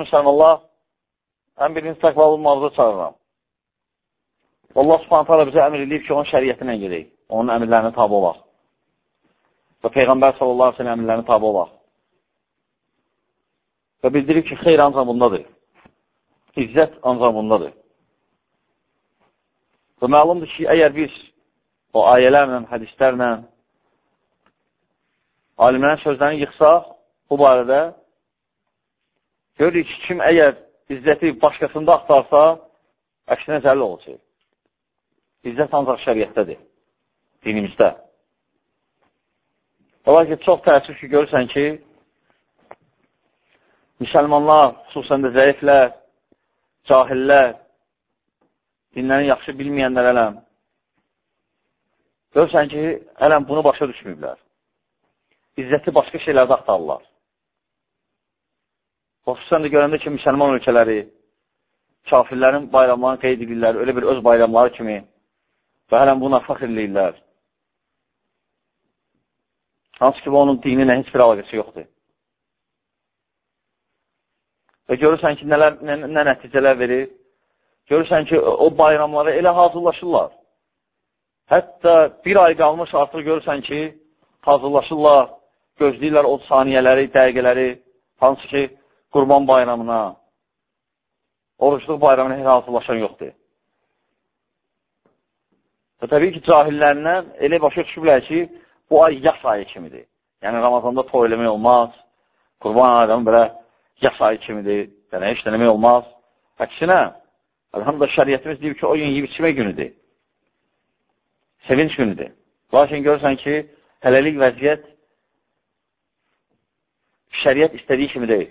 müsəlmanlar, ən birinci təqvalı olmağıza çağırıram. Allah subhanət hala bizə əmr edib ki, onun şəriyyəti ilə gedək, onun əmirlərinə tabi olaq. Və Peyğəmbər sallallahu aleyhi əmirlərinə tabi olaq. Və bildirir ki, xeyr ancaq bundadır. İzzət ancaq bundadır. Və məlumdur ki, əgər biz o ayələrlə, hədislərlə alimlərin sözlərini yıxsaq, bu barədə görürük ki, kim əgər izzəti başqasında axtarsa, əksinə zəlli olacaq. İzzət ancaq şəriətdədir, dinimizdə. Ola ki, çox təəssüf ki, görürsən ki, müsəlmanlar, xüsusən də zəiflər, cahillər, dinlərini yaxşı bilməyənlər ələm, görürsən ki, ələm bunu başa düşməyiblər. İzzəti başqa şeylərdə axtarırlar. Xüsusən də görəndə ki, müsəlman ölkələri kafirlərin bayramlarını qeyd edirlər, öyle bir öz bayramları kimi və hələn buna fəxr edirlər. Hansı ki, onun dininə heç bir əlaqəsi yoxdur. Və görürsən ki, nələr, nə, nə nəticələr verir? Görürsən ki, o bayramlara elə hazırlaşırlar. Hətta bir ay qalmış artıq görürsən ki, hazırlaşırlar, gözləyirlər o saniyələri, dəqiqələri, hansı ki, qurban bayramına, oruçluq bayramına heç hazırlaşan yoxdur. Və təbii ki, cahillərindən elə başa düşüblər ki, bu ay yaş ayı kimidir. Yəni, Ramazanda toy eləmək olmaz, qurban ayramı belə yaş ayı kimidir, yəni demək olmaz. Əksinə, əlhamdülillah şəriyyətimiz deyir ki, o gün yiyib içmək günüdür. Sevinç günüdür. Lakin görürsən ki, hələlik vəziyyət şəriət istədiyi kimi deyil.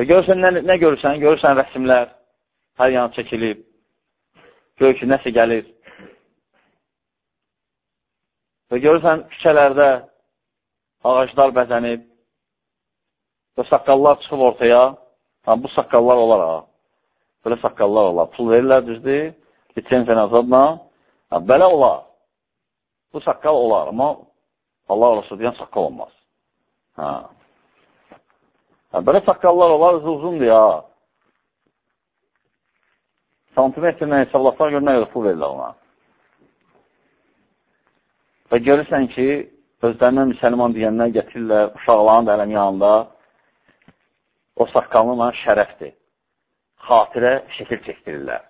Və görürsən, nə, nə görürsən? Görürsən rəsimlər, hər yan çəkilib, görür ki, nəsə gəlir. Və görürsən, küçələrdə ağaclar bəzənib və saqqallar çıxıb ortaya. Ha, bu saqqallar olar ha. Belə saqqallar olar. Pul verirlər, düzdür, lisensiya azadla. Ha, belə olar. Bu saqqal olar, amma Allah orası deyən saqqal olmaz. Ha. Hə, belə saqqallar olar, uzundur ya. Santimetrlə hesablasana gör, nə qədər pul verirlər ona. Və görürsən ki, özlərinə müsəlman deyənlər gətirirlər, uşaqların da ələm yanında o saqqalınla şərəfdir. Xatirə şəkil çəkdirirlər.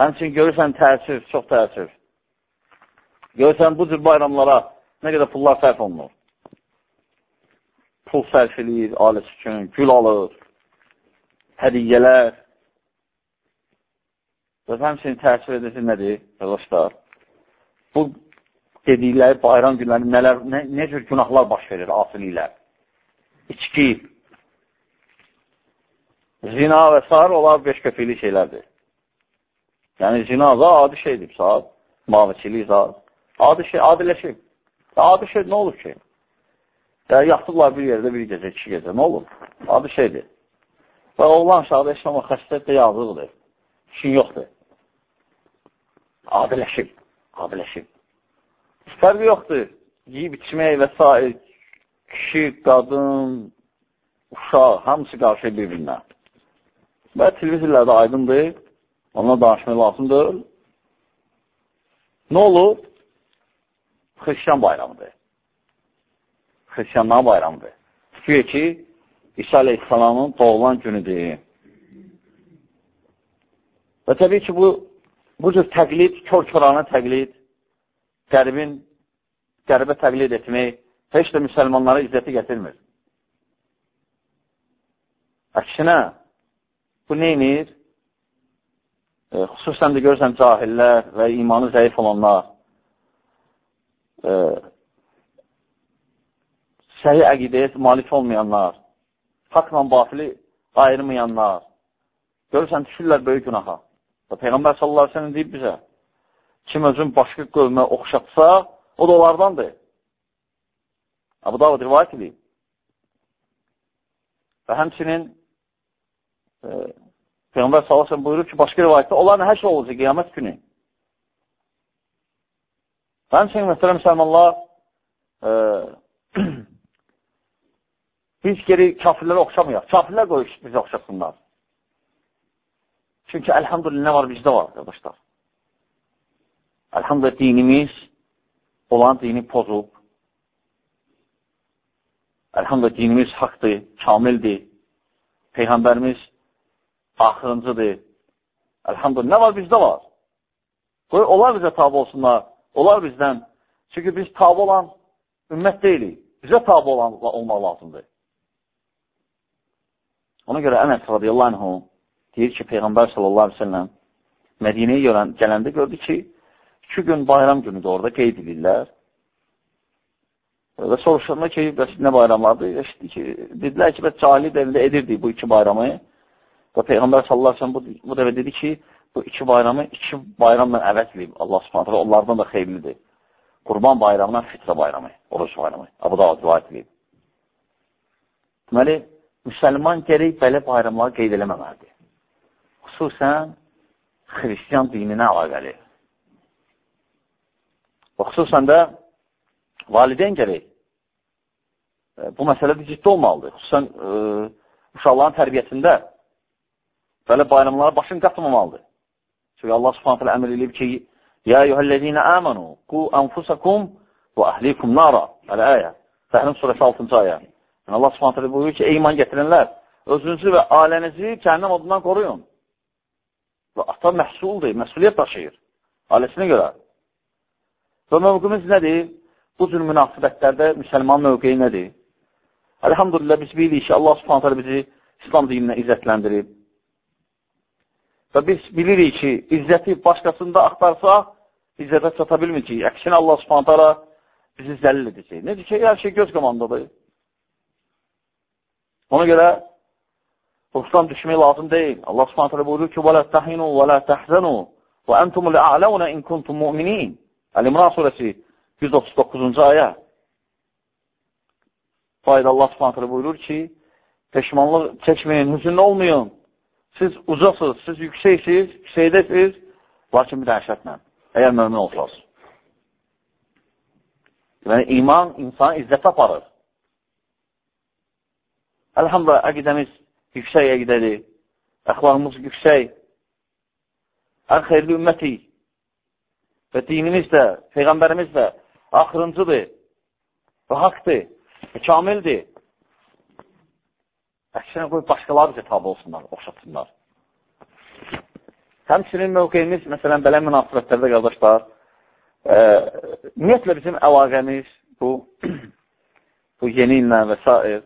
Həmçin görürsən təəssüf, çox təəssüf. Görürsən bu cür bayramlara nə qədər pullar sərf olunur pul sərf edir, ailəsi üçün, gül alır, hədiyyələr. Və həmçinin təsir edici nədir, qardaşlar? Bu dedikləri bayram günləri nələr, nə, nə cür günahlar baş verir asiliklər? İçki, zina və s. onlar beş köpükli şeylərdir. Yəni, zina da adi şeydir, saat, maviçilik zat. Adi şey, adiləşib. Adi şey nə olur ki? Yəni, yatıblar bir yerdə bir gecə, iki gecə. Nə olur? Adı şeydir. Və oğlan şahada işləmə xəstət də yazıqdır. İşin yoxdur. Adiləşib. Adiləşib. Fərqi yoxdur. Yiyib içmək və s. Kişi, qadın, uşaq, hamısı qarşı bir-birinə. Və televizorlarda aydındır. Ondan danışmaq lazımdır. Nə olur? Xristiyan bayramıdır xristiyanların bayramıdır. Güya ki, İsa aleyhissalamın doğulan günüdür. Və təbii ki, bu, bu cür təqlid, kör-körana təqlid, qəribin, qəribə təqlid etmək heç də müsəlmanlara izzəti gətirmir. Əksinə, bu neynir? E, xüsusən də görürsən cahillər və imanı zəif olanlar, e, səhi əqidəyə malik olmayanlar, haqla batili ayırmayanlar, görürsən, düşürlər böyük günaha. Və Peyğəmbər sallallahu aleyhi ve sellem deyib bizə, kim özün başqa qövmə oxşatsa, o da onlardandır. Abu Davud rivayət edib. Və həmçinin e, Peyğəmbər sallallahu aleyhi ve sellem buyurur ki, başqa rivayətdə onların həşr olacaq qiyamət günü. Və həmçinin, məsələn, müsəlmanlar, e, biz geri kafirlərə oxşamayaq. Kafirlər qoyur bizi oxşasınlar. Çünki əlhamdülillah nə var bizdə var, qardaşlar. Əlhamdülillah dinimiz olan dini pozub. Əlhamdülillah dinimiz haqdır, kamildir. Peyğəmbərimiz axırıncıdır. Əlhamdülillah, nə var bizdə var? Qoy, onlar bizə tabi olsunlar, onlar bizdən. Çünki biz tabi olan ümmət deyilik. Bizə tabi olan olmaq lazımdır. Ona görə Ənəs radiyallahu anhu deyir ki, Peyğəmbər sallallahu aleyhi ve sellem Mədinəyə gələndə gördü ki, iki gün bayram günüdür orada qeyd edirlər. Və soruşanda ki, bəs nə bayramlardır? Eşitdi ki, dedilər ki, bəs cahili dəlində edirdik bu iki bayramı. Və Peyğəmbər sallallahu aleyhi ve sellem bu, bu dəfə dedi ki, bu iki bayramı iki bayramla əvəz edib. Allah subhanətlə onlardan da xeyirlidir. Qurban bayramından fitrə bayramı, oruç bayramı. Abu da rivayət edib. Deməli, müsəlman gerək belə bayramları qeyd eləməməlidir. Xüsusən xristiyan dininə əlaqəli. Və xüsusən də valideyn gerək e, bu məsələdə ciddi olmalıdır. Xüsusən e, uşaqların tərbiyəsində belə bayramlara başın qatmamalıdır. Çünki Allah subhanət hələ əmr edib ki, Yə eyyuhəl-ləzinə əmənu, qu ənfusakum və əhlikum nara. Hələ ayə. Təhrim surəsi 6-cı ayə. Yəni, Allah subhanət hələ buyurur ki, ey iman gətirənlər, özünüzü və ailənizi cəhənnəm odundan qoruyun. Və ata məhsuldur, məsuliyyət daşıyır. Ailəsinə görə. Və mövqümüz nədir? Bu cür münasibətlərdə müsəlman mövqeyi nədir? Əlhamdülillah biz bilirik ki, Allah subhanətə bizi İslam dininə izzətləndirib. Və biz bilirik ki, izzəti başqasında axtarsaq, izzətə çata bilməyəcək. Əksinə Allah subhanətə bizi zəlil edəcək. Necə ki, hər şey göz qamandadır. Ona görə ruhdan düşmək lazım deyil. Allah subhanətə buyurur ki, وَلَا تَحِنُوا وَلَا تَحْزَنُوا وَأَنْتُمُ لَأَعْلَوْنَ إِنْ كُنْتُمْ مُؤْمِنِينَ Əl-İmran surəsi 139-cu ayə. Bu ayda Allah subhanətlə buyurur ki, peşmanlıq çəkməyin, hüzünlü olmayın. Siz ucasınız, siz yüksəksiniz, yüksəkdəsiniz, lakin bir dəhşətlə, əgər mömin olsaz. Yəni, iman insanı izzət aparır. Əlhamdülillah, əqidəmiz yüksək əqidədir, əxlaqımız yüksək, ən xeyirli ümmətik və dinimiz də, Peyğəmbərimiz də axırıncıdır və haqdır və kamildir. Əksinə qoy başqaları bizə tabi olsunlar, oxşatsınlar. Həmçinin mövqeyimiz, məsələn, belə münasibətlərdə qardaşlar, e, ümumiyyətlə bizim əlaqəmiz bu, bu yeni illə və s.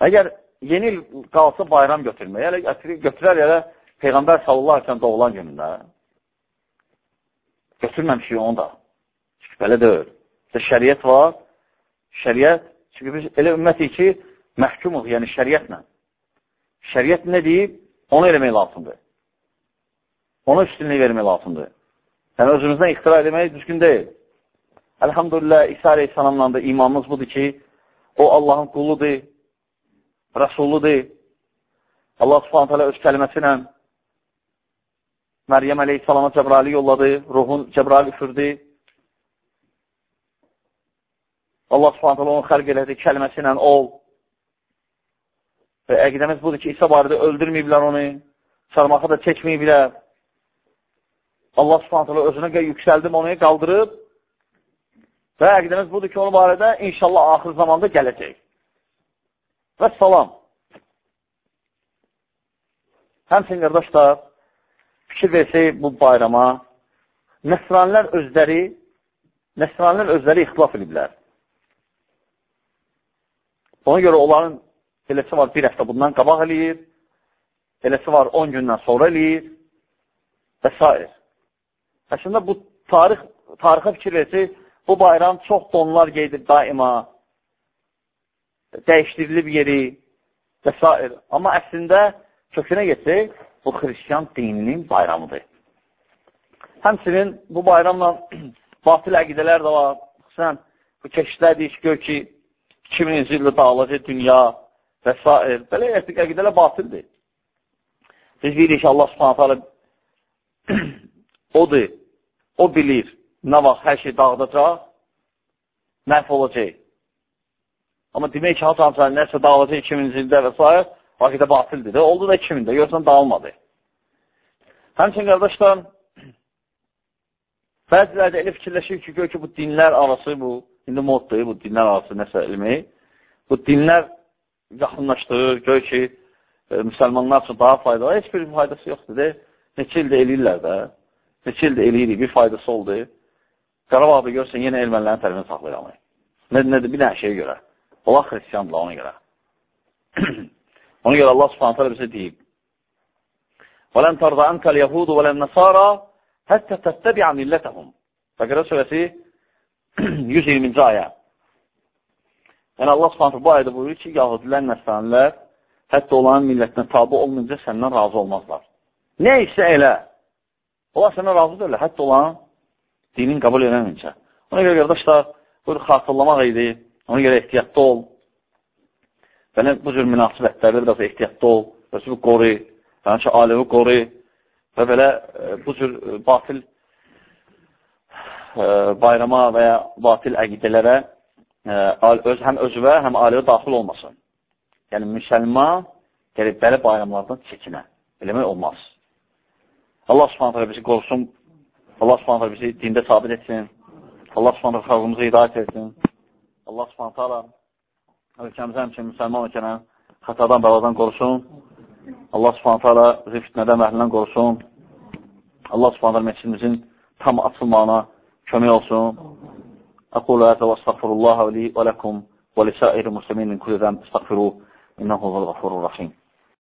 Əgər yeni il qalsa bayram götürmək, elə götürər elə Peyğəmbər sallallahu aleyhi doğulan günündə, götürməmişik onu da. Çünki belə deyil. İşte şəriət var. Şəriət, çünki biz elə ümmətik ki, məhkumuq, yəni şəriətlə. Şəriət nə deyib, onu eləmək lazımdır. Ona üstünlük vermək lazımdır. Yəni, özümüzdən ixtira eləmək düzgün deyil. Əlhamdülillah, İsa aleyhissalamla da imanımız budur ki, o Allahın quludur, rəsuludur. Allah subhanət öz kəlməsi ilə Məryəm əleyhissalama Cəbrali yolladı, ruhun Cəbrali üfürdü. Allah subhanət hala onu xəlq elədi, kəlməsi ilə ol. Və əqidəmiz budur ki, İsa barədə öldürməyiblər onu, sarmağı da çəkməyiblər. Allah subhanət hala özünə yüksəldim, onu qaldırıb və əqidəmiz budur ki, onun barədə inşallah axır zamanda gələcək. Və salam. Həmçin, qardaşlar, fikir versək bu bayrama, nəsranilər özləri, nəsranilər özləri ixtilaf ediblər. Ona görə onların eləsi var bir həftə bundan qabaq eləyir, eləsi var 10 gündən sonra eləyir və s. Əslində bu tarix, tarixə fikir versək, bu bayram çox donlar qeydir daima, dəyişdirilib yeri və s. Amma əslində kökünə getsək, bu xristiyan dininin bayramıdır. Həmçinin bu bayramla batil əqidələr də var. Xüsusən bu keşişlər deyir ki, gör ki, 2000-ci ildə dağılacaq dünya və s. Belə əqidələr batildir. Biz deyirik ki, Allah subhanət hala odur, o bilir nə vaxt hər şey dağıdacaq məhv olacaq. Amma demək ki, haçansa nəsə dağılacaq 2000-ci ildə və s. aqidə batildir də. Oldu da 2000-də, görsən dağılmadı. Həmçin, qardaşlar, bəziləri də elə fikirləşir ki, gör ki, bu dinlər arası, bu, indi moddur, bu dinlər arası nəsə ilmi, bu dinlər yaxınlaşdırır, gör ki, e, müsəlmanlar üçün daha faydalı, heç bir faydası yoxdur, de. neçə ildə eləyirlər də, neçə ildə eləyirik, bir faydası oldu. Qarabağda görsən, yenə ermənilərin tərəfini saxlayır Nədir, nədir, bir dənə şeyə görə. Allah xristiyandır ona görə. ona görə Allah subhanətələ bizə deyib. وَلَنْ تَرْضَ أَنْكَ الْيَهُودُ وَلَا النَّصَارَى حَتَّى تَتَّبِعَ مِلَّتَهُمْ Bəqərə surəsi 120-ci ayə. Yəni Allah subhanətə bu ayədə buyurur ki, yahudilər, nəsranilər hətta olan millətinə tabi olmayınca səndən razı olmazlar. Nə isə elə. Onlar səndən razı deyirlər, hətta olan dinin qəbul edəməyincə. Ona görə, qardaşlar, buyur, xatırlamaq idi. Ona görə ehtiyatda ol. Belə bu cür münasibətlərdə biraz ehtiyatda ol. Rəsulü qoru, yəni aləvi qoru və belə e, bu cür e, batil e, bayrama və ya batil əqidələrə öz, həm özvə, həm aləvə daxil olmasın. Yəni, müsəlman gəlib belə bayramlardan çəkinə. Eləmək olmaz. Allah subhanətlə bizi qorusun. Allah subhanətlə bizi dində sabit etsin. Allah subhanətlə xalqımızı hidayət etsin. Allah subhanətlə ölkəmizə həmçin müsəlman ölkənə xətadan, bəladan qorusun. Allah subhanətlə bizi fitnədən, məhlindən qorusun. Allah subhanətlə məscidimizin tam açılmağına kömək olsun. Aqulu həzə və astəğfirullah və li və ləkum və lisəir muslimin min kulli zəm istəğfiru innəhu və l-ğafurur rəhim.